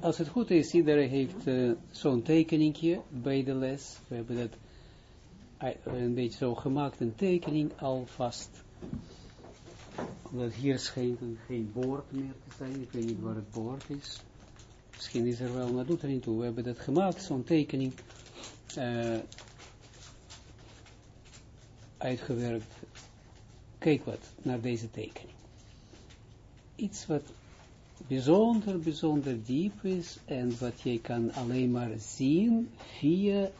als het goed is, iedereen heeft uh, zo'n tekeningje bij de les. We hebben dat uh, een beetje zo gemaakt, een tekening alvast. Omdat hier schijnt geen boord meer te zijn. Ik weet niet waar het boord is. Misschien is er wel, maar doet er niet toe. We hebben dat gemaakt, zo'n tekening. Uh, uitgewerkt. Kijk wat naar deze tekening. Iets wat bijzonder, bijzonder diep is en wat je kan alleen maar zien via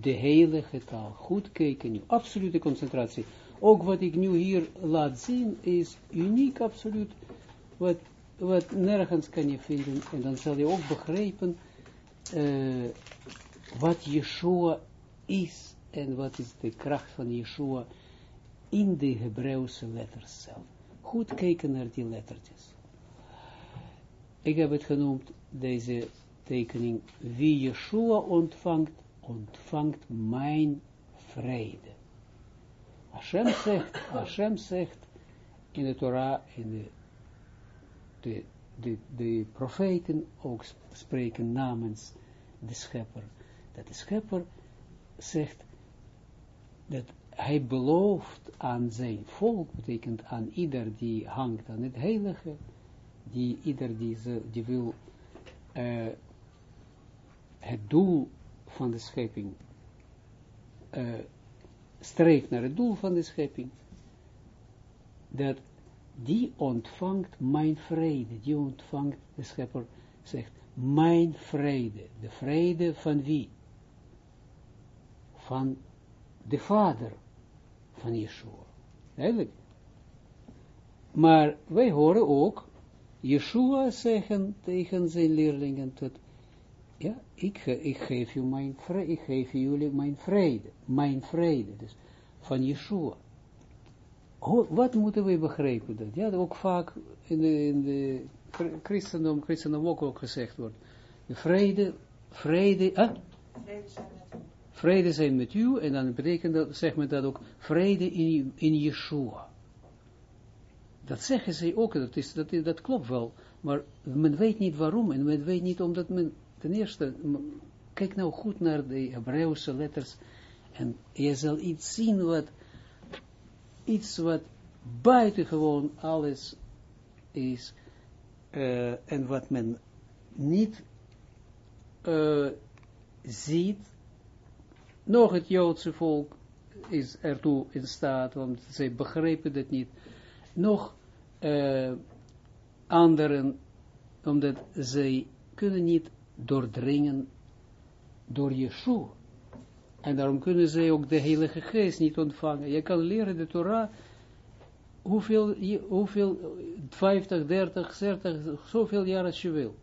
de hele getal. Goed kijken nu, absolute concentratie. Ook wat ik nu hier laat zien is uniek, absoluut, wat, wat nergens kan je vinden. En dan zal je ook begrijpen uh, wat Yeshua is en wat is de kracht van Yeshua in de Hebreeuwse letters zelf. Goed kijken naar die lettertjes. Ik heb het genoemd, deze tekening, wie Yeshua ontvangt, ontvangt mijn vrede. Hashem zegt, Hashem zegt in de Torah, in de, de, de, de profeten ook spreken namens de schepper, dat de schepper zegt dat hij belooft aan zijn volk, betekent aan ieder die hangt aan het heilige, die ieder die, ze, die wil uh, het doel van de schepping uh, naar het doel van de schepping, dat die ontvangt mijn vrede, die ontvangt, de schepper zegt, mijn vrede, de vrede van wie? Van de vader van Yeshua. Eigenlijk. Maar wij horen ook Yeshua zeggen tegen zijn leerlingen dat, ja, ik, ik geef, u mijn ik geef jullie mijn vrede, mijn vrede, dus van Yeshua. Wat moeten we begrijpen dat? Ja, ook vaak in de, in de christendom, christendom ook, ook gezegd wordt, de vrede, vrede, ah? vrede zijn met u. Vrede zijn met u, en dan betekent dat, zeg men dat ook, vrede in, in Yeshua. Dat zeggen ze ook, dat, is, dat, dat klopt wel, maar men weet niet waarom, en men weet niet omdat men, ten eerste, kijk nou goed naar de Hebreeuwse letters, en je zal iets zien wat, iets wat buitengewoon alles is, uh, en wat men niet uh, ziet, nog het Joodse volk is ertoe in staat, want zij begrepen dat niet, nog uh, anderen, omdat zij kunnen niet doordringen door Yeshua. En daarom kunnen zij ook de Heilige Geest niet ontvangen. Je kan leren de Torah, hoeveel, hoeveel 50, 30, 40, zoveel jaar als je wil.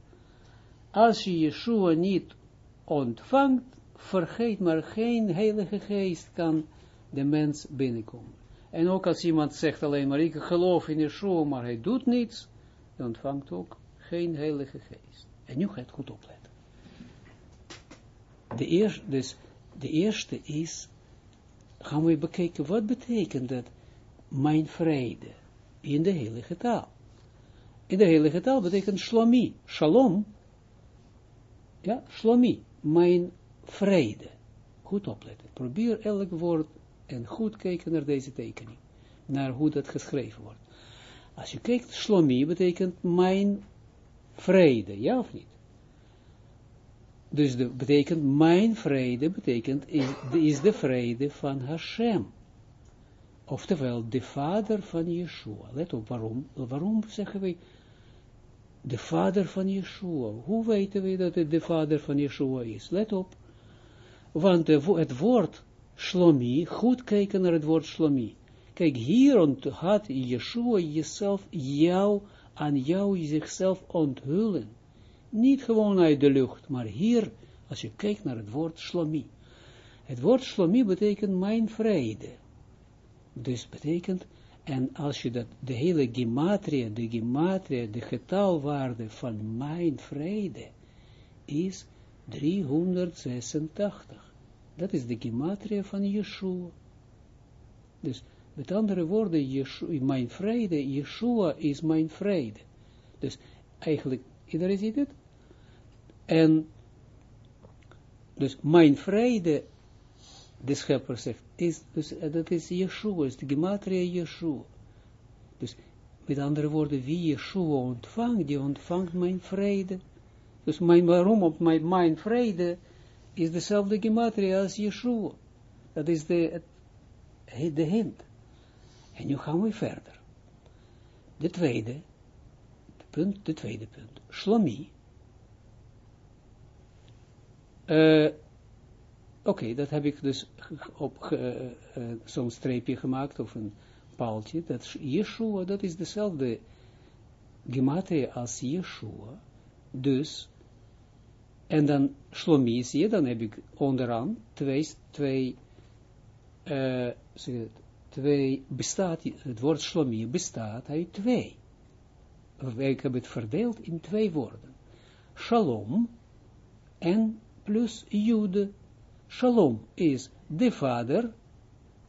Als je Yeshua niet ontvangt, vergeet maar, geen Heilige Geest kan de mens binnenkomen. En ook als iemand zegt alleen maar, ik geloof in Yeshua, maar hij doet niets, dan ontvangt ook geen heilige geest. En nu gaat goed opletten. De eerste, dus de eerste is, gaan we bekijken, wat betekent dat, mijn vrede, in de heilige taal. In de heilige taal betekent shlomi, shalom, ja, shlomi, mijn vrede. Goed opletten. Probeer elk woord en goed kijken naar deze tekening. Naar hoe dat geschreven wordt. Als je kijkt, Shlomi betekent mijn vrede, ja of niet? Dus de, betekent mijn vrede, betekent is, de vrede van Hashem. Oftewel, de vader van Yeshua. Let op, waarom, waarom zeggen we de vader van Yeshua? Hoe weten we dat het de vader van Yeshua is? Let op. Want het woord Shlomi, goed kijken naar het woord Shlomi. Kijk, hier had Yeshua jezelf, jou, aan jou zichzelf onthullen. Niet gewoon uit de lucht, maar hier, als je kijkt naar het woord Shlomi. Het woord Shlomi betekent mijn vrede. Dus betekent, en als je dat, de hele gematria, de gematria, de getalwaarde van mijn vrede, is 386. Dat is de gematria van Yeshua. Dus met andere woorden, Yeshua, mijn vrede, Yeshua is mijn vrede. Dus eigenlijk, iedereen ziet het? En dus mijn vrede, de schepper zegt, is, dus, dat is Yeshua, is de gematria Yeshua. Dus met andere woorden, wie Yeshua ontvangt, die ontvangt mijn vrede. Dus mijn, waarom op mijn, mijn vrede is dezelfde gematria als Yeshua. Dat is de, de hint. En nu gaan we verder. De tweede, de punt, de tweede punt. Shlomi. Uh, Oké, dat heb ik dus op uh, zo'n streepje gemaakt, of een paaltje, dat Yeshua, dat is dezelfde gematria als Yeshua, dus, en dan Shlomi, zie je, dan heb ik onderaan twee, twee, uh, twee bestaat, het woord Shlomi bestaat uit twee. Ik heb het verdeeld in twee woorden. Shalom en plus Jude. Shalom is de vader,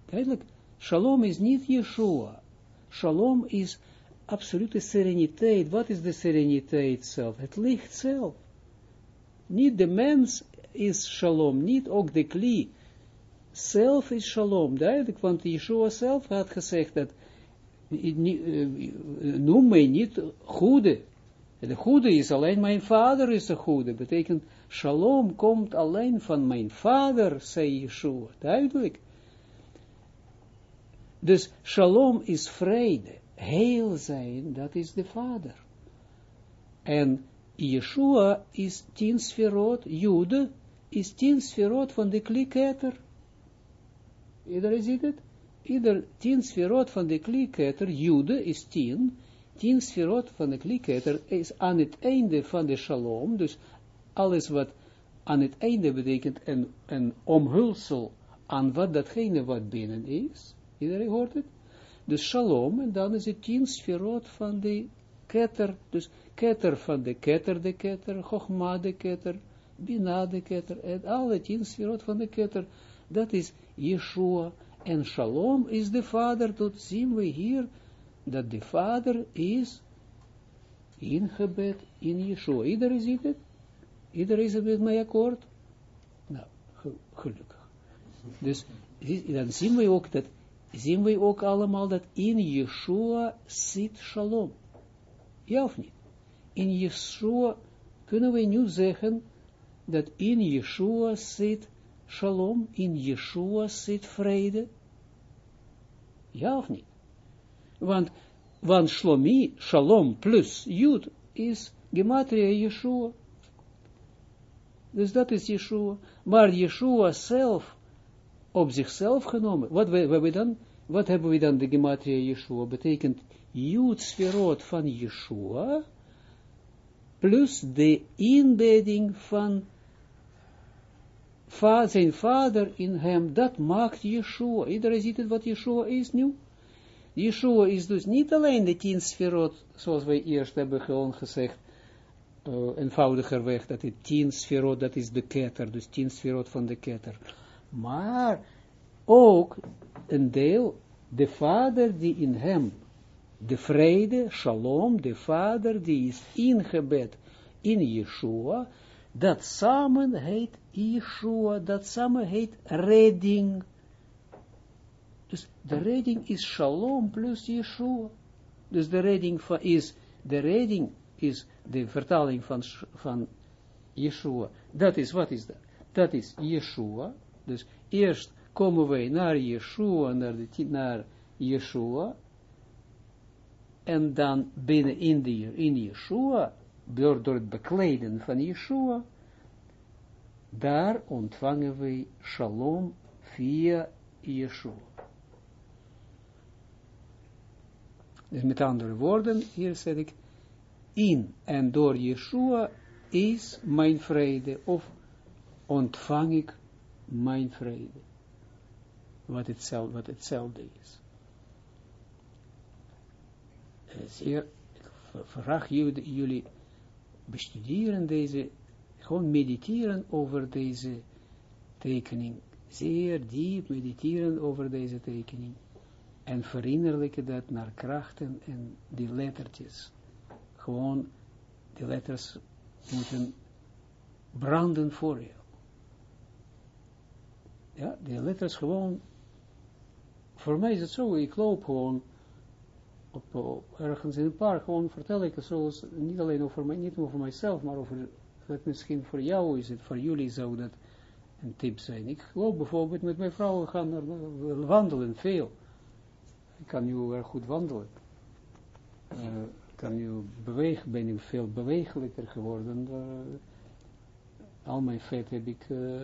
duidelijk, Shalom is niet Yeshua. Shalom is absolute sereniteit. Wat is de sereniteit zelf? Het licht zelf. Niet de mens is shalom, niet ook de kli. Zelf is shalom, duidelijk, want Yeshua zelf had gezegd dat, noem mij niet goede. De goede is alleen mijn vader is de goede. Betekent, shalom komt alleen van mijn vader, zei Yeshua, duidelijk. Dus shalom is vrede, heel zijn, dat is de vader. En Yeshua is tien sferot, Jude is tien sferot van de kliketter. Iedereen ziet het? Ieder tien sferot van de kliketter, Jude is tien, tien sferot van de kliketter is aan het einde van de shalom, dus alles wat aan het einde betekent een, een omhulsel aan wat datgene wat binnen is, Iedereen hoort het? Dus shalom, en dan is het tien sferot van de ketter, dus ketter van de ketter, de ketter, chogma de ketter, bina de ketter, en alle tien sferot van de ketter, dat is Yeshua, en shalom is de vader, dat zien we hier, dat de vader is ingebed in Yeshua. Iedereen ziet het? Iedereen is het met mij akkoord? Nou, gelukkig. Dus dan zien we ook dat zien we ook allemaal dat in Yeshua zit shalom. Ja of niet? In Yeshua kunnen we nu zeggen dat in Yeshua zit shalom, in Yeshua zit vrede. Ja of niet? Want, want shlomi, shalom plus jud is gematria Yeshua. Dus dat is Yeshua. Maar Yeshua zelf op zichzelf genomen. Wat, we, we dan, wat hebben we dan de gematria Yeshua? Betekent Jud sferot van Yeshua plus de inbedding van va, zijn vader in hem. Dat maakt Yeshua. Iedereen ziet het wat Yeshua is nu? Yeshua is dus niet alleen de tien sferot, zoals wij eerst hebben gewoon gezegd, uh, eenvoudiger weg, dat het tien sferot, dat is de ketter, dus tien sferot van de ketter maar ook een deel, de vader die in hem, de vrede, shalom, de vader die is ingebed in Yeshua, dat samen heet Yeshua, dat samen heet redding. Dus de redding is shalom plus Yeshua. Dus de redding is, de redding is de vertaling van, van Yeshua. Dat is, wat is dat? Dat is Yeshua, dus eerst komen wij naar Yeshua, naar, de, naar Yeshua, en dan binnen in, de, in Yeshua, door, door het bekleden van Yeshua, daar ontvangen wij shalom via Yeshua. Dus met andere woorden, hier zeg ik, in en door Yeshua is mijn vrede, of ontvang ik mijn vrede. Wat hetzelfde, wat hetzelfde is. Zeer, ik vraag jullie, bestuderen deze, gewoon mediteren over deze tekening. Zeer diep mediteren over deze tekening. En verinnerlijken dat naar krachten en die lettertjes. Gewoon, die letters moeten branden voor jou. Ja, die letters gewoon, voor mij is het zo, ik loop gewoon op, ergens in een park, gewoon vertel ik het zoals, niet alleen over mij, niet over mijzelf, maar over, misschien voor jou is het, voor jullie zou dat een tip zijn. Ik loop bijvoorbeeld met mijn vrouw, we gaan wandelen, veel. Ik kan nu erg goed wandelen. Uh, kan nu bewegen, ben ik veel bewegelijker geworden. Uh, al mijn vet heb ik uh,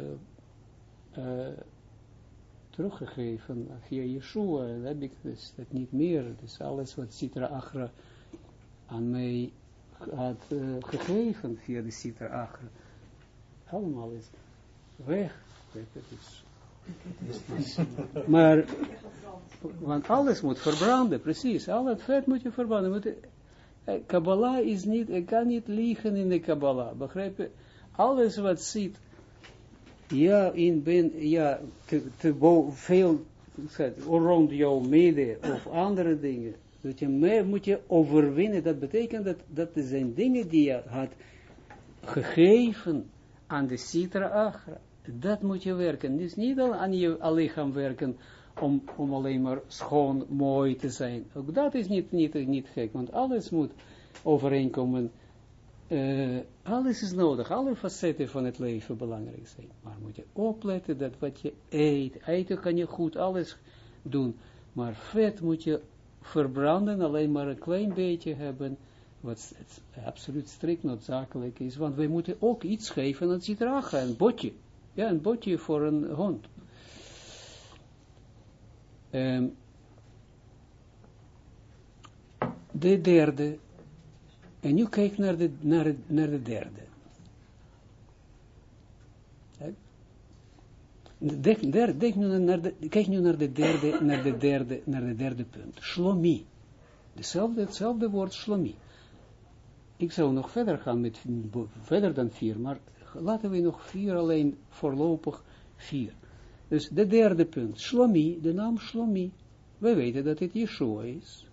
teruggegeven via Yeshua. Dat heb ik dus dat niet meer. Dus alles wat Sitra Achra aan mij had gegeven via de Sitra Achra. Allemaal is weg. maar, want alles moet verbranden, precies. Al het vet moet je verbranden. Eh, Kabbalah is niet, ik kan niet liegen in de Kabbalah, begrijp je? Alles wat zit, ja, in ben, ja, te, veel, rond jouw midden, of andere dingen, dat je meer moet je overwinnen, dat betekent dat, dat zijn dingen die je had gegeven aan de Sitra Agra. Dat moet je werken. Dus niet al aan je lichaam werken om, om alleen maar schoon, mooi te zijn. Ook dat is niet, niet, niet gek, want alles moet overeenkomen. Uh, alles is nodig, alle facetten van het leven belangrijk zijn. Maar moet je opletten dat wat je eet, eten kan je goed alles doen, maar vet moet je verbranden, alleen maar een klein beetje hebben, wat absoluut strikt noodzakelijk is, want wij moeten ook iets geven aan citraga, een botje. Ja, een botje voor een hond. Um, de derde. En nu kijk naar de, naar, naar de derde. Naar de, kijk nu naar de derde, naar de derde, naar de derde punt. Shlomi. Hetzelfde woord shlomi. Ik zou nog verder gaan met, verder dan vier, maar laten we nog vier alleen, voorlopig vier. Dus de derde punt, Shlomi, de naam Shlomi. We weten dat het Yeshua is.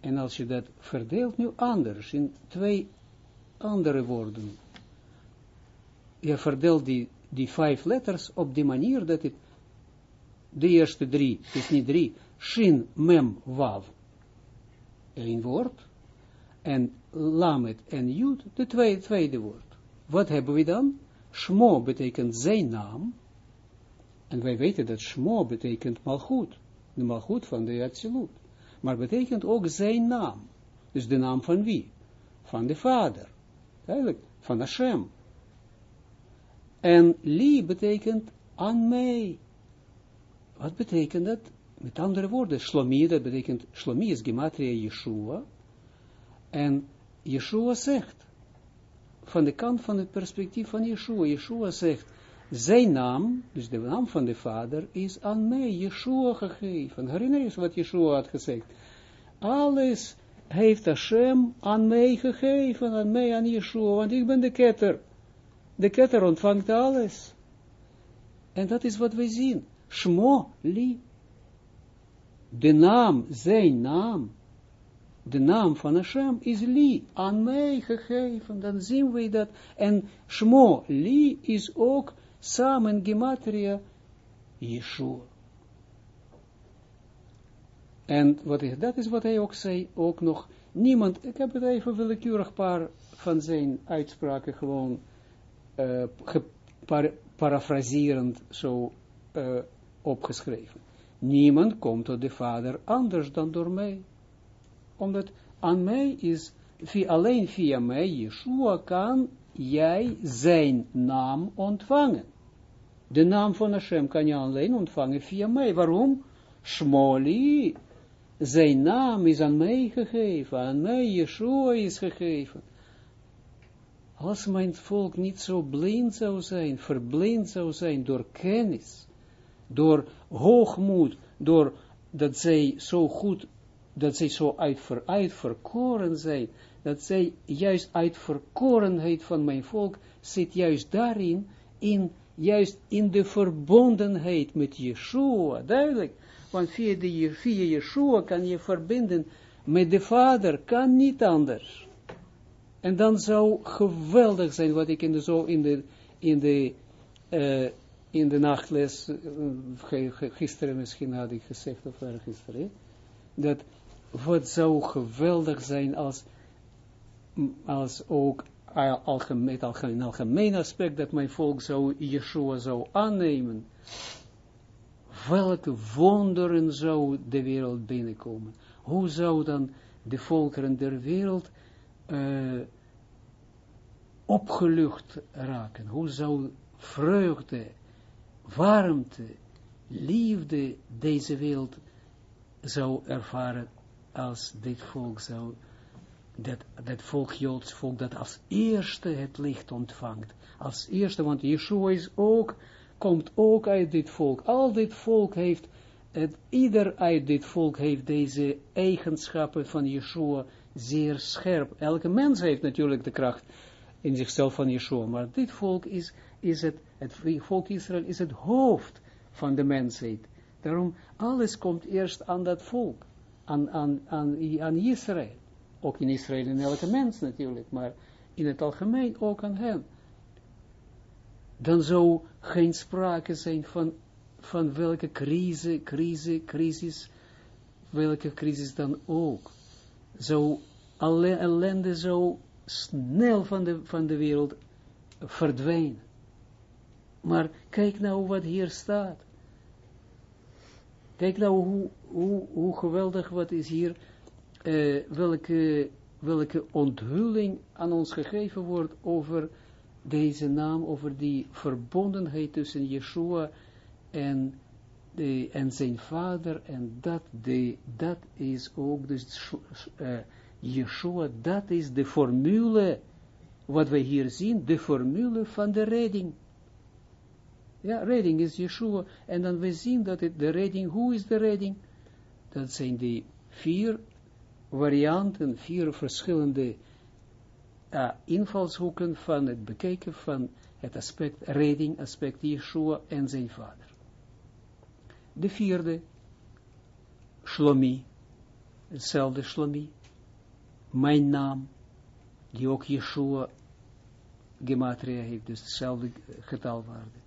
En als je dat verdeelt nu anders, in twee andere woorden. Je verdeelt die, die vijf letters op die manier dat het, de eerste drie, het is niet drie, Shin, Mem, Wav, één woord. En Lamet en Jud, de tweede, tweede woord. Wat hebben we dan? Shmo betekent zijn naam. En wij weten dat Shmo betekent malgoed. De malgoed van de Atsilut. Maar betekent ook zijn naam. Dus de naam van wie? Van de vader. Eigenlijk, van Hashem. En li betekent aan mij. Wat betekent dat? Met andere woorden, Shlomi, dat betekent, Shlomi is gematria Yeshua. En Yeshua zegt, van de kant van het perspectief van Yeshua. Yeshua zegt, zijn naam, dus de naam van de vader, is aan mij, Yeshua, gegeven. Herinner je wat Yeshua had gezegd? Alles heeft Hashem aan mij gegeven, aan mij, aan Yeshua, want ik ben de ketter. De ketter ontvangt alles. En dat is wat we zien. Shmo li. De naam, zijn naam, de naam van Hashem is Li, aan mij gegeven, dan zien we dat. En Shmo, Li, is ook samen gematria Yeshua. En wat is, dat is wat hij ook zei, ook nog, niemand, ik heb het even willekeurig paar van zijn uitspraken gewoon uh, parafraserend zo uh, opgeschreven. Niemand komt tot de Vader anders dan door mij omdat aan mij is, via, alleen via mij, Yeshua, kan jij zijn naam ontvangen. De naam van Hashem kan je alleen ontvangen via mij. Waarom? Shmoli, zijn naam is aan mij gegeven, aan mij Yeshua is gegeven. Als mijn volk niet zo blind zou zijn, verblind zou zijn door kennis, door hoogmoed, door dat zij zo goed dat zij zo uitver, uitverkoren zijn, dat zij juist uitverkorenheid van mijn volk zit juist daarin, in, juist in de verbondenheid met Yeshua, duidelijk, want via, de, Yeshua kan je verbinden met de Vader, kan niet anders. En dan zou geweldig zijn, wat ik in de, zo in de, in de, uh, in de nachtles, uh, gisteren misschien had ik gezegd, of gisteren, dat wat zou geweldig zijn als, als ook algemeen, algemeen, algemeen aspect, dat mijn volk zou Yeshua zou aannemen, welke wonderen zou de wereld binnenkomen? Hoe zou dan de volkeren der wereld uh, opgelucht raken? Hoe zou vreugde, warmte, liefde deze wereld zou ervaren als dit volk zou, dat, dat volk, Joods volk, dat als eerste het licht ontvangt. Als eerste, want Yeshua is ook, komt ook uit dit volk. Al dit volk heeft, het, ieder uit dit volk heeft deze eigenschappen van Yeshua zeer scherp. Elke mens heeft natuurlijk de kracht in zichzelf van Yeshua, maar dit volk is, is het, het volk Israël is het hoofd van de mensheid. Daarom, alles komt eerst aan dat volk, aan, aan, aan, aan Israël. Ook in Israël en elke mens natuurlijk, maar in het algemeen ook aan hen. Dan zou geen sprake zijn van, van welke crisis, crisis, crisis, welke crisis dan ook. Zo alle ellende zou snel van de, van de wereld verdwijnen. Maar kijk nou wat hier staat. Kijk nou hoe, hoe, hoe geweldig wat is hier, uh, welke, welke onthulling aan ons gegeven wordt over deze naam, over die verbondenheid tussen Yeshua en, de, en zijn vader, en dat, de, dat is ook, dus uh, Yeshua, dat is de formule, wat wij hier zien, de formule van de redding. Ja, redding is Yeshua. En dan we zien dat de redding, hoe is de redding? Dat zijn die vier varianten, vier verschillende uh, invalshoeken van het bekijken van het aspect redding, aspect Yeshua en zijn vader. De vierde, Shlomi, hetzelfde Shlomi, mijn naam, die ook Yeshua gematria heeft, dus hetzelfde getalwaarde.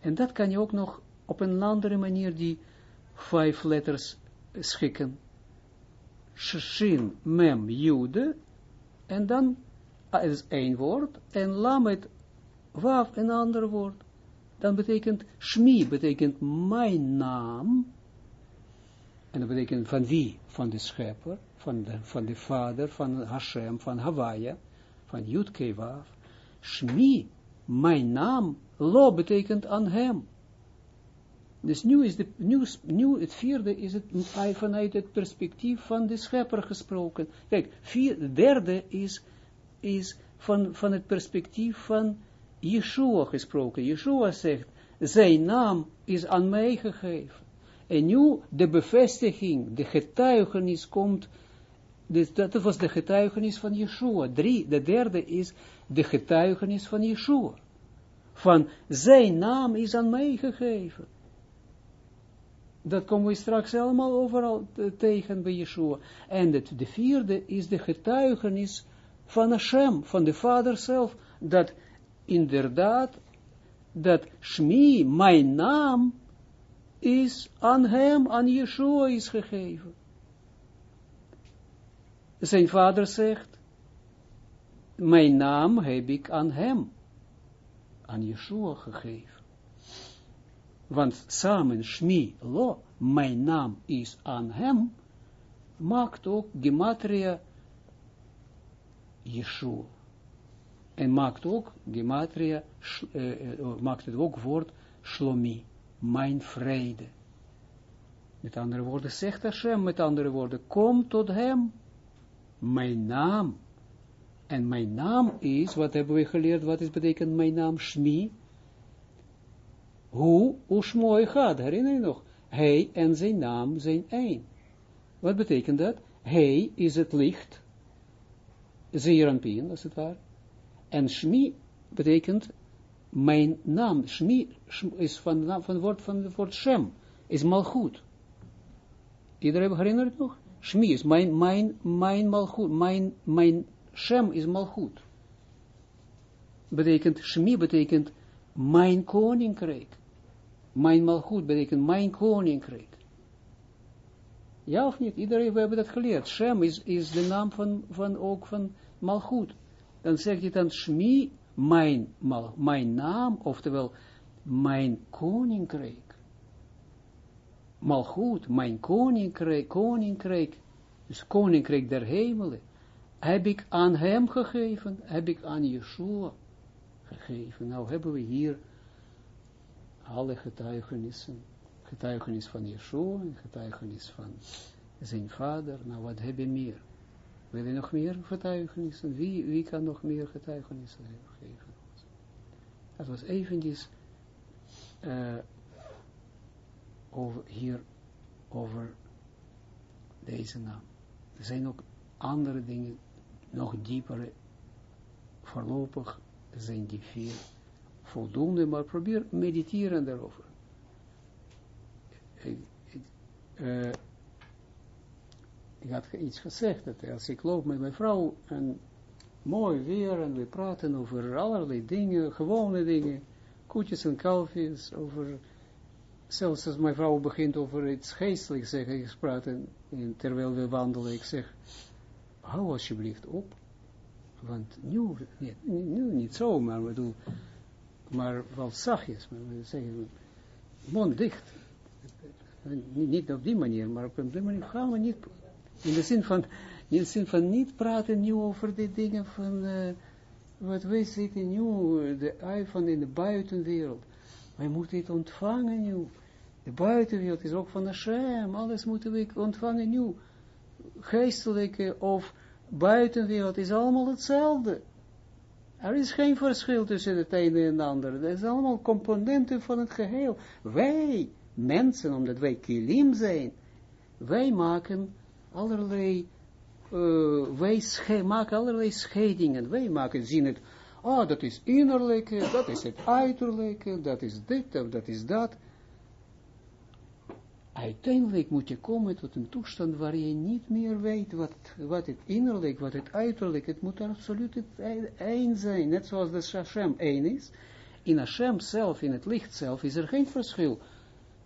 En dat kan je ook nog op een andere manier die vijf letters schikken. Shin, mem, jude, en dan is één woord, en lamet, waf, een ander woord. Dan betekent, shmi betekent mijn naam, en dat betekent van wie? Van de schepper, van de, van de vader, van Hashem, van Hawaii, van Yudkewaf. Shmi, mijn naam, lo betekent aan hem. Dus nu is de, het vierde is het vanuit het perspectief van de schepper gesproken. Kijk, vier, de derde is, is van, van het perspectief van Yeshua gesproken. Yeshua zegt, zijn naam is aan mij gegeven. En nu de bevestiging, de getuigenis komt, dus dat was de getuigenis van Yeshua. Drie, de derde is de getuigenis van Yeshua. Van zijn naam is aan mij gegeven. Dat komen we straks allemaal overal tegen bij Yeshua. En het, de vierde is de getuigenis van Hashem, van de Vader zelf, dat inderdaad, dat Shmi, mijn naam, is aan hem, aan Yeshua is gegeven. Zijn vader zegt, mijn naam heb ik aan hem, aan Yeshua gegeven. Want samen, Shmi, Lo, mijn naam is aan hem, maakt ook gematria Yeshua. En maakt ook gematria, uh, maakt het ook woord Shlomi mijn vrede. Met andere woorden, zegt Hashem, met andere woorden, kom tot hem, mijn naam. En mijn naam is, wat hebben we geleerd, wat is betekent mijn naam, Shmi? Hoe, Ushmoy gaat, herinner je nog? Hij en zijn naam zijn één. Wat betekent dat? Hij is het licht, Zeeranpien, als het ware. En Shmi betekent mijn naam, Shmi, is van, van het woord van het woord Shem, is malchut. Iedereen herinnert nog? Shmi is mijn, mijn, mijn malchut, mijn, mijn Shem is malchut. Betekent, Shmi betekent mijn koninkrijk. Mijn malchut betekent mijn koninkrijk. Ja of niet? Iedereen, we hebben dat geleerd. Shem is, is de naam van, van ook van malchut. Dan zeg je dan Shmi, mijn, mal, mijn naam, oftewel mijn koninkrijk. Malchut, mijn koninkrijk, koninkrijk, dus koninkrijk der hemelen, heb ik aan hem gegeven, heb ik aan Yeshua gegeven. Nou hebben we hier alle getuigenissen, getuigenis van Yeshua en getuigenis van zijn vader. Nou, wat heb je meer? Wil je nog meer getuigenissen? Wie, wie kan nog meer getuigenissen geven? Dat was eventjes uh, over, hier over deze naam. Er zijn ook andere dingen, nog diepere, voorlopig zijn die vier voldoende, maar probeer mediteren daarover. Ik, ik had iets gezegd, dat als ik loop met mijn vrouw en mooi weer en we praten over allerlei dingen, gewone dingen, koetjes en kalfjes, over, zelfs als mijn vrouw begint over iets geestelijks zeg ik praten, en terwijl we wandelen, ik zeg, hou alsjeblieft op, want nu, niet, nu niet zo, maar bedoel, maar wel zachtjes, maar zeggen, mond dicht, niet op die manier, maar op die manier gaan we niet, in de zin van, in van niet praten nu over die dingen van, uh, wat wij zitten nu, de ui van in de buitenwereld. Wij moeten het ontvangen nu. De buitenwereld is ook van Hashem, alles moeten we ontvangen nu. Geestelijke of buitenwereld is allemaal hetzelfde. Er is geen verschil tussen het ene en het andere. Dat is allemaal componenten van het geheel. Wij, mensen, omdat wij kilim zijn, wij maken allerlei uh, wij maken allerlei scheidingen. Wij maken, zien het, ah, dat is innerlijke, dat is het uiterlijke, dat is dit dat is dat. Uiteindelijk moet je komen tot een toestand waar je niet meer weet wat, wat het innerlijk, wat het uiterlijk, het moet absoluut het één zijn, net zoals de Hashem één is. In Hashem zelf, in het licht zelf, is er geen verschil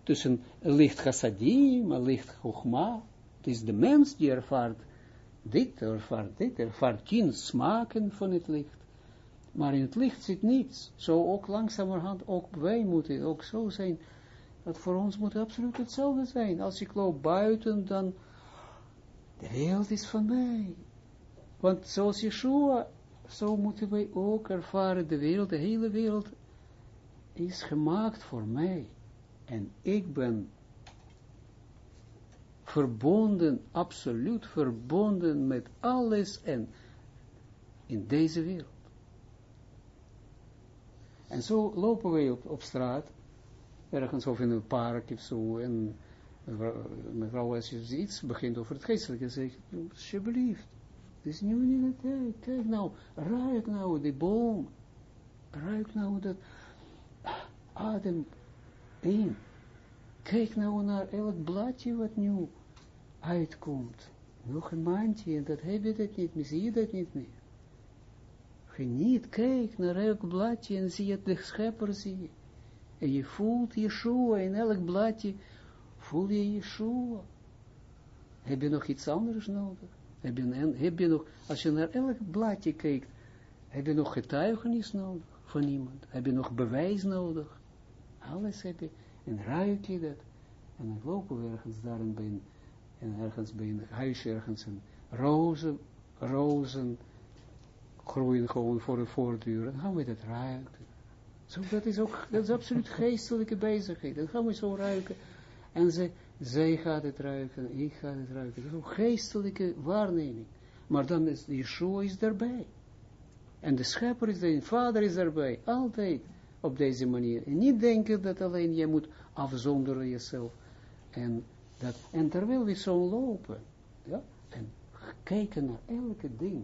tussen licht chassadim licht chogma. Het is de mens die ervaart dit ervaart dit, ervaart tien smaken van het licht. Maar in het licht zit niets. Zo ook langzamerhand, ook wij moeten ook zo zijn. Dat voor ons moet absoluut hetzelfde zijn. Als ik loop buiten, dan de wereld is van mij. Want zoals Yeshua, zo moeten wij ook ervaren, de wereld, de hele wereld is gemaakt voor mij. En ik ben verbonden, absoluut verbonden met alles en in deze wereld. En zo lopen wij op, op straat, ergens of in een park of zo, en mevrouw, als je iets begint over het geestelijke, zeg je, alsjeblieft, het is nu niet de tijd, kijk nou, ruik nou die boom, ruik nou dat adem in, kijk nou naar elk bladje wat nu uitkomt. Nog een maandje, en dat heb je dat niet meer, zie je dat niet meer. Geniet, kijk naar elk bladje en zie je de schepper, zie. En je voelt Yeshua, in elk bladje voel je Yeshua. Heb je nog iets anders nodig? Heb je, heb je nog, als je naar elk bladje kijkt, heb je nog getuigenis nodig van iemand? Heb je nog bewijs nodig? Alles heb je, en ruik je dat. En dan lopen we ergens daarin bij en ergens bij een huisje, ergens een rozen, rozen groeien gewoon voor de voordeur, dan gaan we dat ruiken. Zo, dat is ook, dat is absoluut geestelijke bezigheid. Dan gaan we zo ruiken. En ze, zij gaat het ruiken, ik ga het ruiken. Dat is ook geestelijke waarneming. Maar dan is Yeshua is daarbij. En de schepper is erbij, vader is daarbij. Altijd op deze manier. En niet denken dat alleen je moet afzonderen jezelf. En dat, en terwijl we zo lopen, ja, en kijken naar elke ding,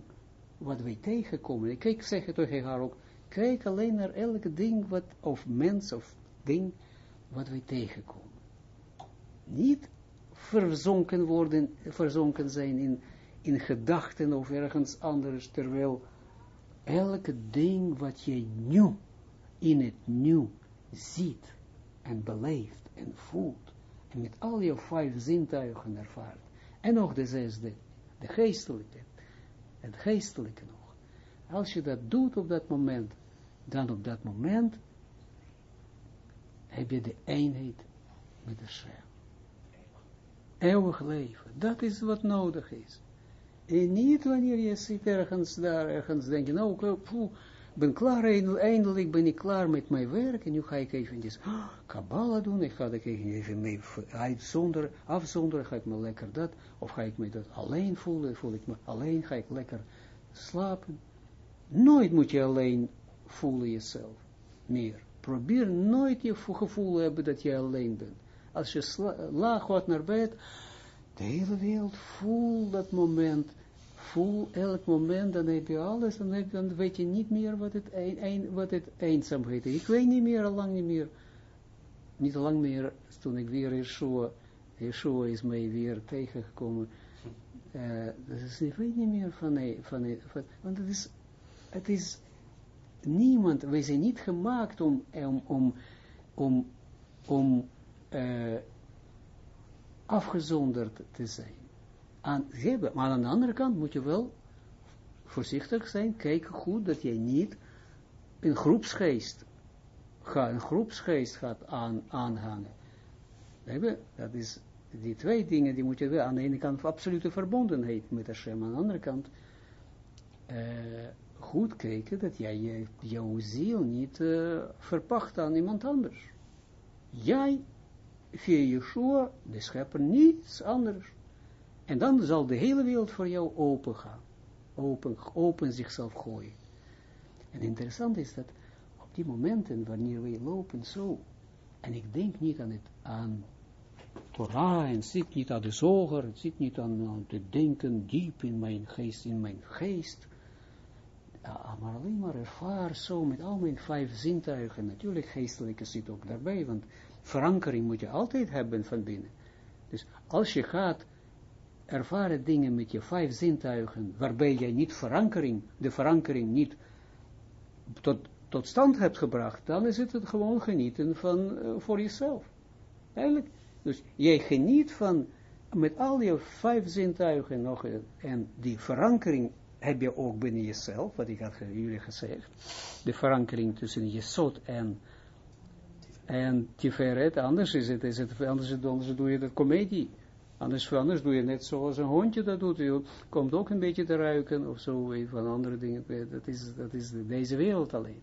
wat wij tegenkomen, ik zeg het tegen haar ook, kijk alleen naar elke ding, wat, of mens of ding, wat wij tegenkomen. Niet verzonken worden, verzonken zijn in, in gedachten of ergens anders, terwijl elke ding wat je nu, in het nu, ziet en beleeft en voelt, en met al je vijf zintuigen ervaart, en nog de zesde, de geestelijke, het geestelijke nog. Als je dat doet op dat moment, dan op dat moment heb je de eenheid met de Shem. Eeuwig leven, dat is wat nodig is. En niet wanneer je zit ergens daar, ergens denk je, nou, ik ben klaar, eindelijk ben ik klaar met mijn werk, en nu ga ik even dit oh, Kabbalah doen, ik ga ik even mee uitzonderen, afzonderen, ga ik me lekker dat, of ga ik me dat alleen voelen, voel ik me alleen, ga ik lekker slapen. Nooit moet je alleen voelen jezelf, meer. Probeer nooit je gevoel hebben dat je alleen bent. Als je laag wordt naar bed, de hele wereld, voel dat moment, voel elk moment, dan heb je alles, heb, dan weet je niet meer wat het, een, wat het eenzaamheid is. Ik weet niet meer, al lang niet meer, niet al lang meer, toen ik weer Yeshua, Yeshua is mij weer tegengekomen, uh, dus ik weet niet meer van, van, van want het is, het is niemand, wij zijn niet gemaakt om, om, om, om, om uh, afgezonderd te zijn. Aan, maar aan de andere kant moet je wel voorzichtig zijn, kijken goed dat je niet een groepsgeest, een groepsgeest gaat aan, aanhangen. Dat is, die twee dingen, die moet je wel aan de ene kant absolute verbondenheid met Hashem, aan de andere kant uh, goed kijken dat jij je, jouw ziel niet uh, verpacht aan iemand anders. Jij, via Yeshua, de schepper, niets anders. En dan zal de hele wereld voor jou open gaan. Open, open zichzelf gooien. En interessant is dat op die momenten, wanneer wij lopen zo, en ik denk niet aan het, aan Torah, en zit niet aan de zoger, zit niet aan, aan te denken diep in mijn geest, in mijn geest, maar alleen maar ervaar zo met al mijn vijf zintuigen. Natuurlijk, geestelijke zit ook daarbij, want verankering moet je altijd hebben van binnen. Dus als je gaat ervaren dingen met je vijf zintuigen, waarbij jij niet verankering, de verankering niet tot, tot stand hebt gebracht, dan is het, het gewoon genieten van, uh, voor jezelf. Eigenlijk. Dus jij geniet van, met al je vijf zintuigen nog, en die verankering heb je ook binnen jezelf, wat ik had jullie gezegd, de verankering tussen Jesod en, en Tiferet, anders is het, is het anders, anders doe je dat comedie, anders, anders doe je net zoals een hondje dat doet, je komt ook een beetje te ruiken, of zo, van andere dingen, dat is, dat is deze wereld alleen.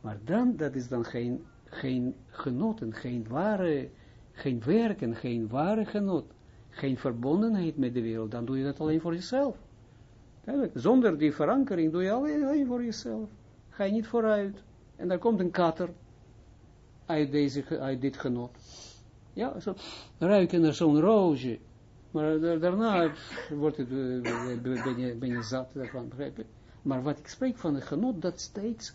Maar dan, dat is dan geen, geen genoten, geen ware, geen werken, geen ware genot, geen verbondenheid met de wereld, dan doe je dat alleen voor jezelf. Zonder die verankering doe je alleen voor jezelf. Ga je niet vooruit. En dan komt een kater uit, deze, uit dit genot. Ja, zo ruiken naar zo'n roosje. Maar daarna wordt het, eh, ben, je, ben je zat daarvan, je? Maar wat ik spreek van het genot, dat steeds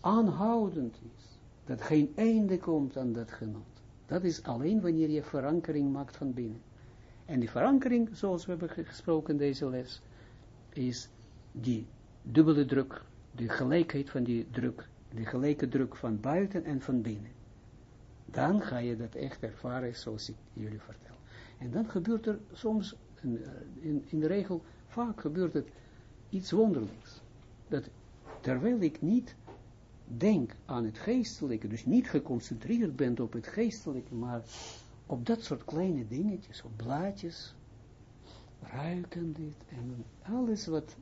aanhoudend is. Dat geen einde komt aan dat genot. Dat is alleen wanneer je verankering maakt van binnen. En die verankering, zoals we hebben gesproken deze les, is die dubbele druk, de gelijkheid van die druk, de gelijke druk van buiten en van binnen. Dan ga je dat echt ervaren, zoals ik jullie vertel. En dan gebeurt er soms, in, in, in de regel, vaak gebeurt het iets wonderlijks. Dat terwijl ik niet denk aan het geestelijke, dus niet geconcentreerd ben op het geestelijke, maar op dat soort kleine dingetjes, op blaadjes, ruiken dit en alles wat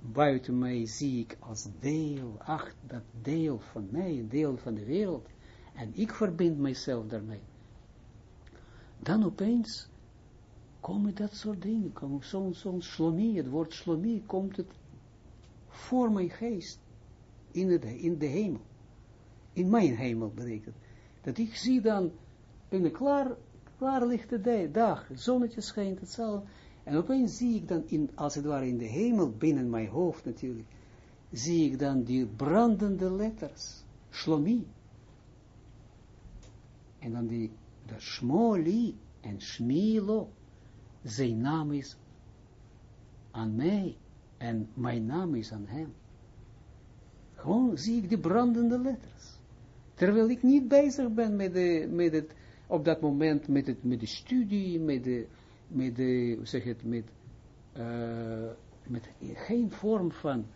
buiten mij zie ik als deel, ach, dat deel van mij, een deel van de wereld, en ik verbind mijzelf daarmee. Dan opeens komen dat soort dingen, komen zo'n zo'n slomie, het woord slomie, komt het voor mijn geest, in, het, in de hemel, in mijn hemel betekent, dat. Ik zie dan in een klaar, klaar lichte dag, zonnetje schijnt, hetzelfde. En opeens zie ik dan, in, als het ware in de hemel, binnen mijn hoofd natuurlijk, zie ik dan die brandende letters, shlomi. En dan die, de shmoli en shmilo, zijn naam is aan mij en mijn naam is aan hem. Gewoon zie ik die brandende letters. Terwijl ik niet bezig ben met, de, met het, op dat moment met, het, met de studie, met de, met de zeg het, met, uh, met geen vorm van,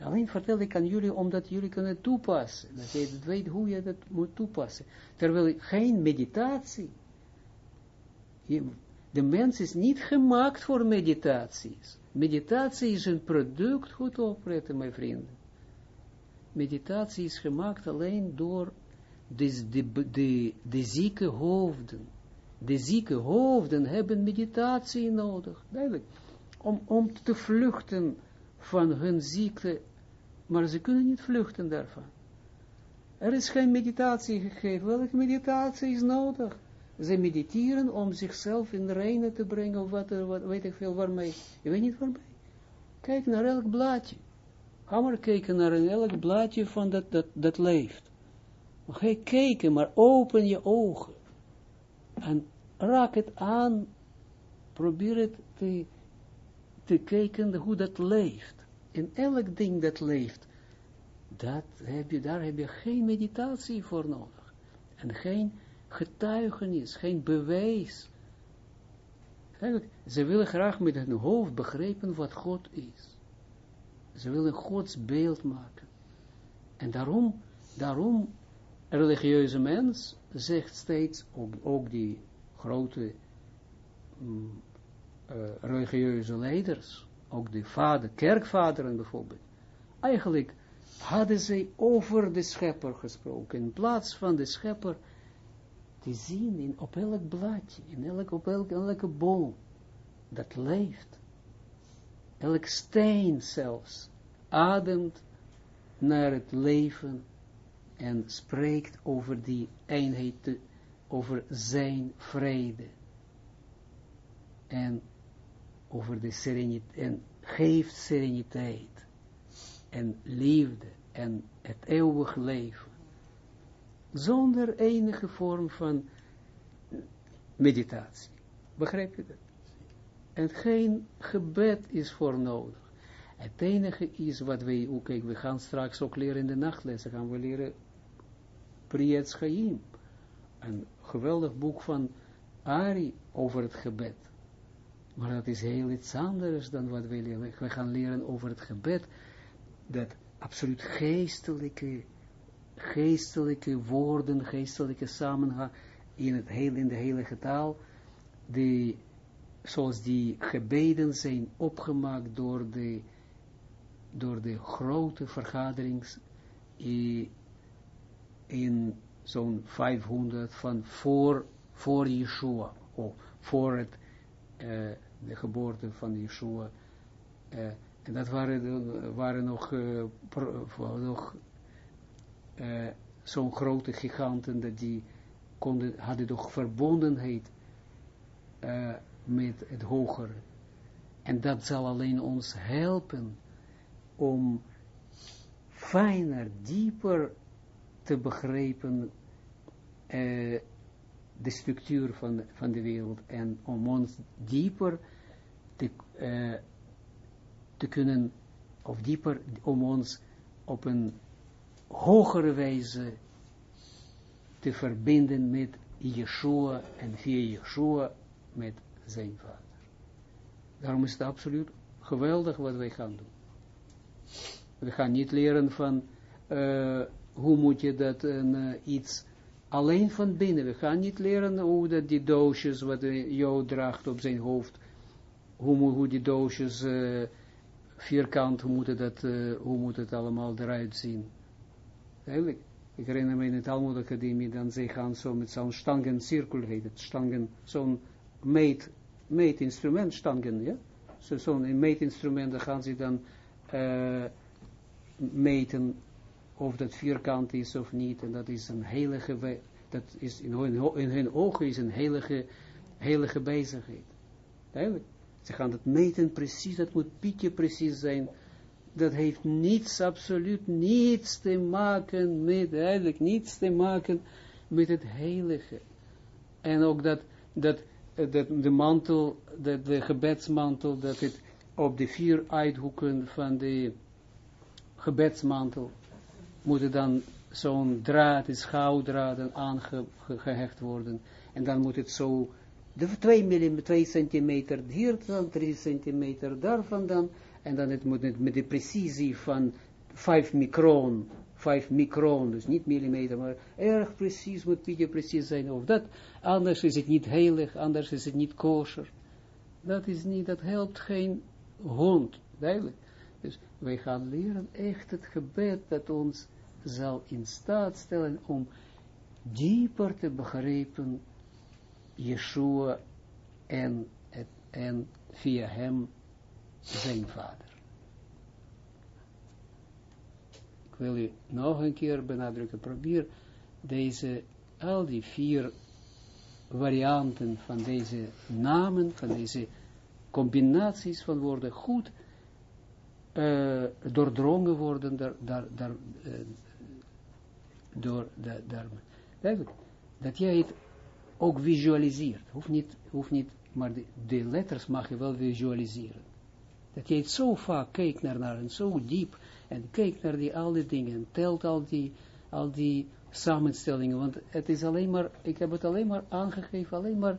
alleen vertel ik aan jullie omdat jullie kunnen toepassen. Dat je weet hoe je dat moet toepassen. Terwijl geen meditatie. De mens is niet gemaakt voor meditaties. Meditatie is een product, goed opletten mijn vrienden meditatie is gemaakt alleen door de, de, de, de zieke hoofden. De zieke hoofden hebben meditatie nodig, duidelijk. Om, om te vluchten van hun ziekte, maar ze kunnen niet vluchten daarvan. Er is geen meditatie gegeven. Welke meditatie is nodig? Ze mediteren om zichzelf in reine te brengen, of wat, wat weet ik veel, waarmee. Je weet niet waarmee. Kijk naar elk blaadje. Ga maar kijken naar elk blaadje van dat, dat leeft. Maar ga kijken, maar open je ogen. En raak het aan. Probeer het te, te kijken hoe dat leeft. In elk ding dat leeft. Dat heb je, daar heb je geen meditatie voor nodig. En geen getuigenis, geen bewijs. ze willen graag met hun hoofd begrijpen wat God is. Ze willen Gods beeld maken. En daarom, daarom, religieuze mens zegt steeds, ook, ook die grote um, uh, religieuze leiders, ook de vader, kerkvaderen bijvoorbeeld, eigenlijk hadden zij over de schepper gesproken, in plaats van de schepper te zien in, op elk bladje, in elk, op elk, elke boom, dat leeft elk steen zelfs, ademt naar het leven en spreekt over die eenheid, over zijn vrede. En over de sereniteit, en geeft sereniteit, en liefde, en het eeuwig leven. Zonder enige vorm van meditatie. Begrijp je dat? En geen gebed is voor nodig. Het enige is wat wij, ook kijk, we gaan straks ook leren in de nachtlessen, gaan we leren Priyat. Een geweldig boek van Ari over het gebed. Maar dat is heel iets anders dan wat. We gaan leren over het gebed, dat absoluut geestelijke, geestelijke woorden, geestelijke samenhang in, het heel, in de heilige taal, die zoals die gebeden zijn opgemaakt door de, door de grote vergaderings in zo'n 500 van voor, voor Yeshua, of voor het, uh, de geboorte van Yeshua. Uh, en dat waren, waren nog, uh, nog zo'n grote giganten, dat die konden, hadden toch verbondenheid met het hogere. En dat zal alleen ons helpen om fijner, dieper te begrijpen uh, de structuur van, van de wereld en om ons dieper te, uh, te kunnen, of dieper om ons op een hogere wijze te verbinden met Yeshua en via Yeshua met zijn vader. Daarom is het absoluut geweldig wat wij gaan doen. We gaan niet leren van uh, hoe moet je dat uh, iets alleen van binnen. We gaan niet leren hoe dat die doosjes wat de Jood draagt op zijn hoofd, hoe, hoe die doosjes uh, vierkant, hoe moet, dat, hoe moet het allemaal eruit zien. Eigenlijk, ik herinner me in het Talmud Academie, dan ze gaan zo met zo'n stangencirkel heet stangen, zo'n meet, meetinstrument, stangen, ja. Zo'n zo meetinstrument, gaan ze dan meten of dat vierkant is of niet, en dat is een heilige, dat is in hun, in ogen is een heilige, heilige bezigheid. Duidelijk. Ze gaan dat meten precies, dat moet pietje precies zijn, dat heeft niets, absoluut niets te maken met, eigenlijk niets te maken met het heilige. En ook dat, dat, dat de mantel, dat de gebedsmantel, dat het op de vier uithoeken van de gebedsmantel, moet dan zo'n draad, is gouddraden aangehecht worden, en dan moet het zo, de 2 mm, 2 centimeter hier dan, 3 centimeter daarvan dan, en dan het moet het met de precisie van 5 micron, 5 micron, dus niet millimeter, maar erg precies, moet beetje precies zijn, of dat, anders is het niet heilig, anders is het niet kosher. Dat is niet, dat helpt geen hond, duidelijk. Dus wij gaan leren echt het gebed dat ons zal in staat stellen om dieper te begrijpen Yeshua en, en via hem zijn vader. Ik wil u nog een keer benadrukken, probeer deze, al die vier varianten van deze namen, van deze combinaties van woorden goed uh, doordrongen worden daar, daar, uh, door, daar, daar, dat jij het ook visualiseert. Hoeft niet, hoeft niet maar de, de, letters mag je wel visualiseren. Dat je het zo vaak kijkt naar, naar en zo diep, en kijkt naar die, al die dingen, en telt al die, al die samenstellingen, want het is alleen maar, ik heb het alleen maar aangegeven, alleen maar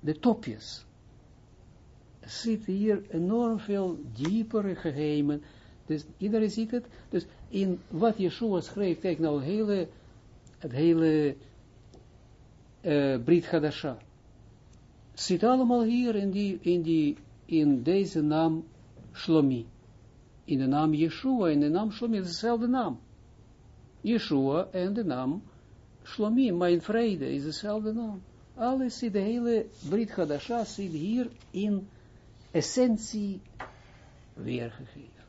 de topjes. Er zit hier enorm veel diepere geheimen, dus iedereen ziet het, dus in wat Yeshua schreef, kijk nou, hele, het hele uh, Brit Hadasha. Zit allemaal hier in, die, in, deze naam Shlomi. In de naam Yeshua, in de naam Shlomi, het is dezelfde naam. Yeshua en de naam Shlomi, mijn vrede, is dezelfde naam. Alles zit, de hele Brit Hadasha zit hier in essentie weergegeven.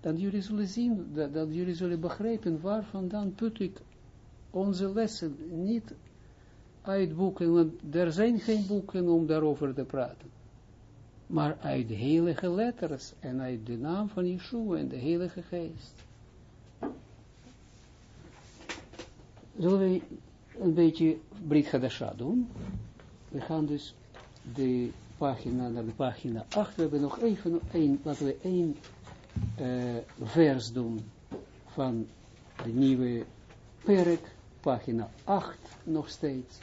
Dan jullie zullen zien, dat, dat jullie zullen begrijpen waar vandaan put ik onze lessen niet uit boeken, want er zijn geen boeken om daarover te praten. Maar uit heilige letters en uit de naam van Yeshua en de heilige geest. Zullen we een beetje Brit Hadasha doen? We gaan dus de pagina naar de pagina 8. We hebben nog even één, laten we één uh, vers doen van de nieuwe perk pagina 8 nog steeds.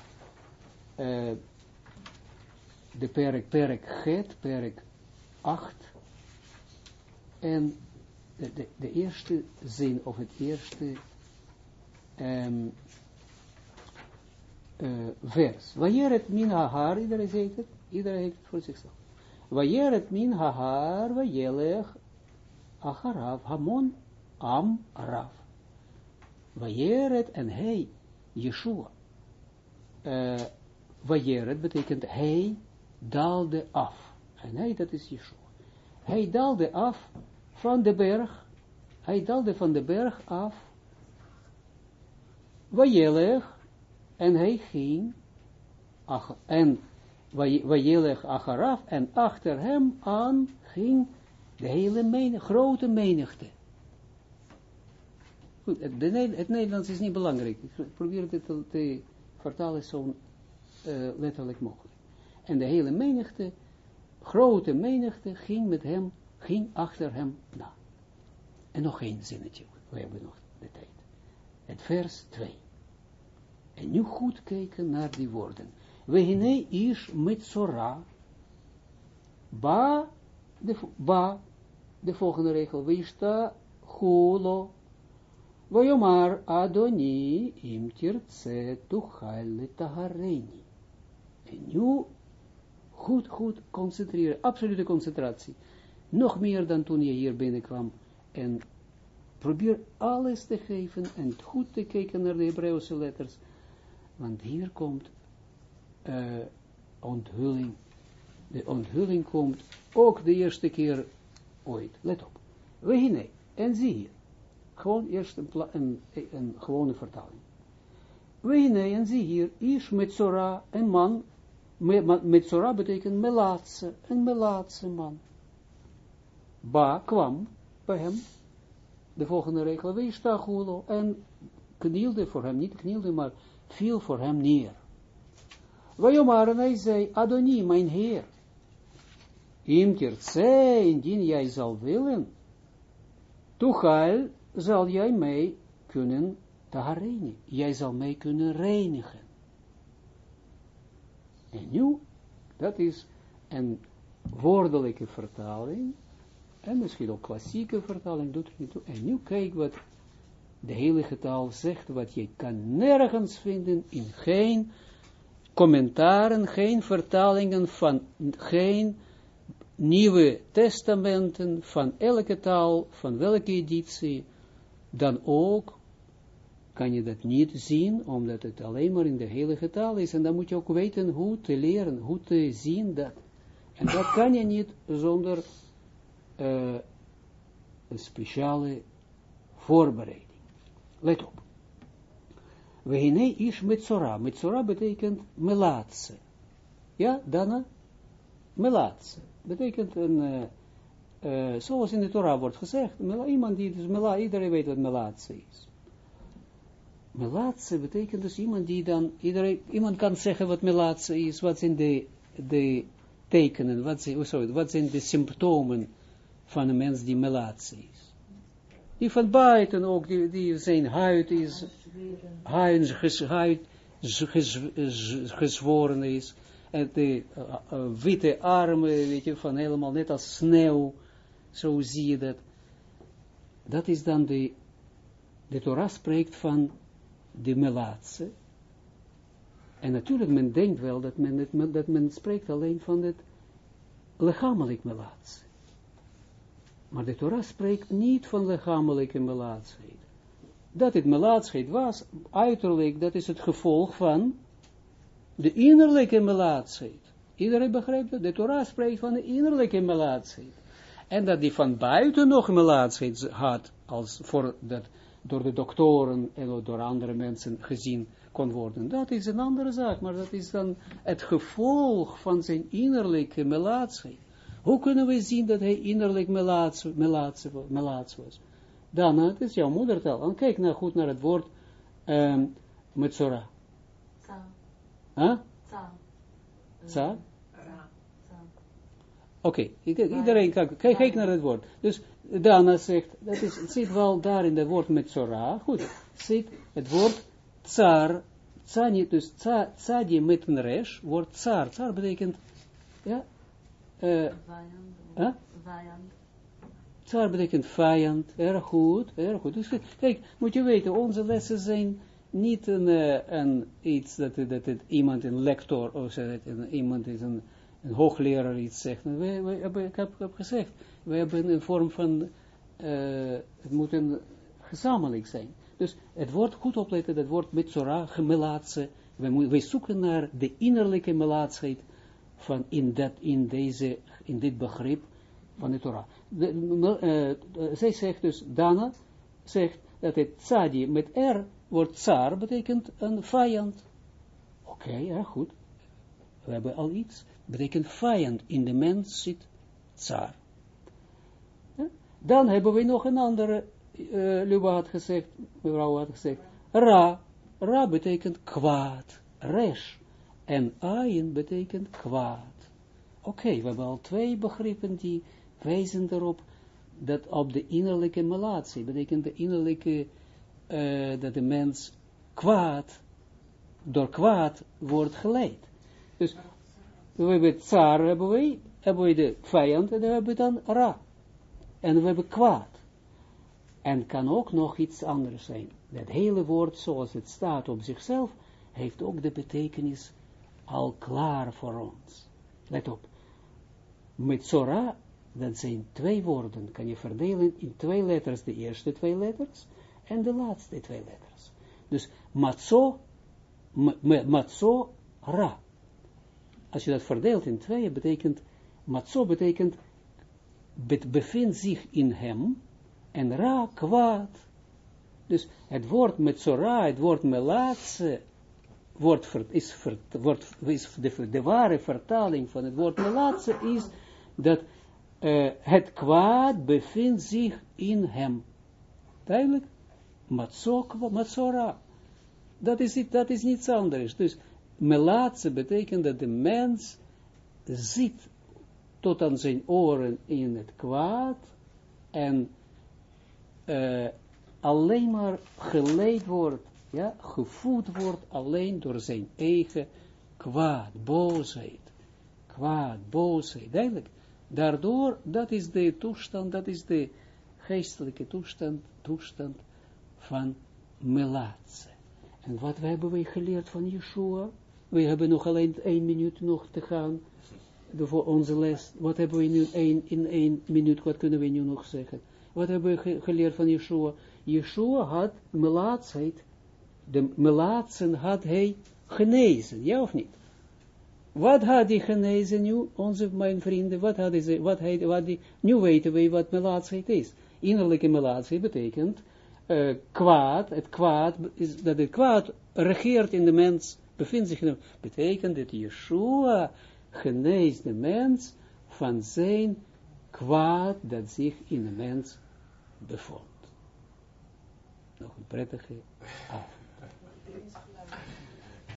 Uh, de perk, perk het, perk 8. En de, de, de, eerste zin, of het eerste um, uh, vers. Wanneer het min haar, iedereen zegt het, iedereen heeft het voor zichzelf. Wanneer het min haar, wajelech, acharav, hamon, am, raf. Vajeret en hij, Yeshua. Uh, Vajeret betekent hij daalde af. En hij, dat is Yeshua. Hij daalde af van de berg. Hij daalde van de berg af. Vajelech. En hij ging. Ach, en Vajelech acharaf. En achter hem aan ging de hele men, grote menigte. Goed, het, het, Nederlands is niet belangrijk. Ik probeer het te, te vertalen zo uh, letterlijk mogelijk. En de hele menigte, grote menigte, ging met hem, ging achter hem na. En nog één zinnetje, we hebben nog de tijd. Het vers 2. En nu goed kijken naar die woorden. Wehine is Zora. ba, de, ba, de volgende regel, Wishta hulo Vayomar Adoni im tirtse tuchal tahareni. En nu goed, goed concentreren, absolute concentratie. Nog meer dan toen je hier binnenkwam. En probeer alles te geven en goed te kijken naar de Hebreeuwse letters. Want hier komt uh, onthulling. De onthulling komt ook de eerste keer ooit. Let op. We En zie hier. Gewoon eerst een, een, gewone vertaling. Wene, en zie hier, is met Zora, een man, met, met Zora betekent melaatse, een melaatse man. Ba kwam bij hem, de volgende regel, wees tachulo, en knielde voor hem, niet knielde, maar viel voor hem neer. Wajomar, en hij zei, Adoni, mijn heer. Im tirtse, indien jij zal willen, toegal zal jij mij kunnen tahareini. Jij zal mij kunnen reinigen. En nu, dat is een woordelijke vertaling, en misschien ook klassieke vertaling, doet er niet toe. En nu kijk wat de heilige taal zegt, wat je kan nergens vinden, in geen commentaren, geen vertalingen van, geen nieuwe testamenten van elke taal, van welke editie, dan ook kan je dat niet zien, omdat het alleen maar in de heilige taal is. En dan moet je ook weten hoe te leren, hoe te zien dat. En dat kan je niet zonder uh, een speciale voorbereiding. Let op. We hine ish metzora. Metzora betekent melaatse. Ja, Dana? Melaatse. Betekent een, uh, uh, zoals in de Torah wordt gezegd, iemand die dus mela, iedereen weet wat melaatse is. Melaatse betekent dus iemand die dan, iedereen, iemand kan zeggen wat melaatse is, wat zijn de, de tekenen, wat zijn, oh, zijn de symptomen van een mens die melaatse is. Die van buiten ook, die, die zijn huid is, huid, huid gezworen is, de witte armen, weet je, van helemaal net als sneeuw, zo zie je dat. Dat is dan de, de Torah spreekt van de melaatse. En natuurlijk, men denkt wel dat men, het, dat men spreekt alleen van het lichamelijk melaatse. Maar de Torah spreekt niet van lichamelijke melaatsheid. Dat het melaatsheid was, uiterlijk, dat is het gevolg van de innerlijke melaatsheid. Iedereen begrijpt dat? De Torah spreekt van de innerlijke melaatsheid. En dat die van buiten nog melaatsheid had, als voor dat door de doktoren en door andere mensen gezien kon worden. Dat is een andere zaak, maar dat is dan het gevolg van zijn innerlijke melaatsheid. Hoe kunnen we zien dat hij innerlijk melaats, was? Dan, het is jouw moedertaal. En kijk nou goed naar het woord um, Metzora. Tsa. Huh? Tsa. Tsa? Oké, iedereen kan, kijk, kijk naar het woord. Dus Dana zegt, dat is, het zit wel daar in het woord Metzora. Goed, zit het woord tsar, tsar niet, dus tzadi met een resh, wordt tsar. Tsar betekent, ja, uh, vijand. Tsar betekent vijand, erg goed, erg goed. Dus kijk, moet je weten, onze lessen zijn niet een, uh, een iets dat, dat het iemand, een lector, of iemand is een, hoogleraar iets zegt. We, we, ik, heb, gezegd, we hebben een vorm van, uh, het moet een gezamenlijk zijn. Dus het woord goed opletten, dat woord met Torah, gemelaatse, we, we zoeken naar de innerlijke melaatsheid van in, dat, in, deze, in dit begrip van de Torah. De, uh, zij zegt dus, Dana zegt dat het tzadi met R wordt tsar, betekent een vijand. Oké, ja goed. We hebben al iets. Betekent vijand. In de mens zit tsar. Dan hebben we nog een andere, uh, Luba had gezegd, mevrouw had gezegd, Ra. Ra betekent kwaad. Resh en ayin betekent kwaad. Oké, we hebben al twee begrippen die wijzen erop dat op de innerlijke melatie, betekent de innerlijke, uh, dat de mens kwaad, door kwaad wordt geleid. Dus, we hebben tsar, hebben we, hebben we de vijand, en dan hebben we dan ra. En we hebben kwaad. En kan ook nog iets anders zijn. Dat hele woord, zoals het staat op zichzelf, heeft ook de betekenis al klaar voor ons. Let op. Met Zora, dat zijn twee woorden, kan je verdelen in twee letters, de eerste twee letters en de laatste twee letters. Dus matzo, matzo, ra. Als je dat verdeelt in twee, betekent, matzo betekent, bevindt zich in hem, en ra kwaad. Dus het woord metzora, het woord melaatse, wordt, is, wordt, is de, de, ware vertaling van het woord melaatse is dat uh, het kwaad bevindt zich in hem. Duidelijk? Matsora. Dat is, dat is niets anders. Dus melaatse betekent dat de mens ziet tot aan zijn oren in het kwaad, en uh, alleen maar geleid wordt, ja, gevoed wordt alleen door zijn eigen kwaad, boosheid, kwaad, boosheid, duidelijk. Daardoor, dat is de toestand, dat is de geestelijke toestand, toestand van melaatse. En wat hebben wij geleerd van Yeshua? We hebben nog alleen één minuut nog te gaan voor onze les. Wat hebben we nu in één minuut, wat kunnen we nu nog zeggen? Wat hebben we geleerd van Yeshua? Yeshua had melaatsheid, de melaatsen had hij genezen, ja of niet? Wat had hij genezen nu, onze, mijn vrienden, wat had hij, wat hij, wat hij, nu weten we wat melaatsheid is. Innerlijke melaatsheid betekent uh, kwaad, het kwaad, is, dat het kwaad regeert in de mens, bevindt zich in betekent dat Yeshua geneest de mens van zijn kwaad dat zich in de mens bevond. Nog een prettige avond.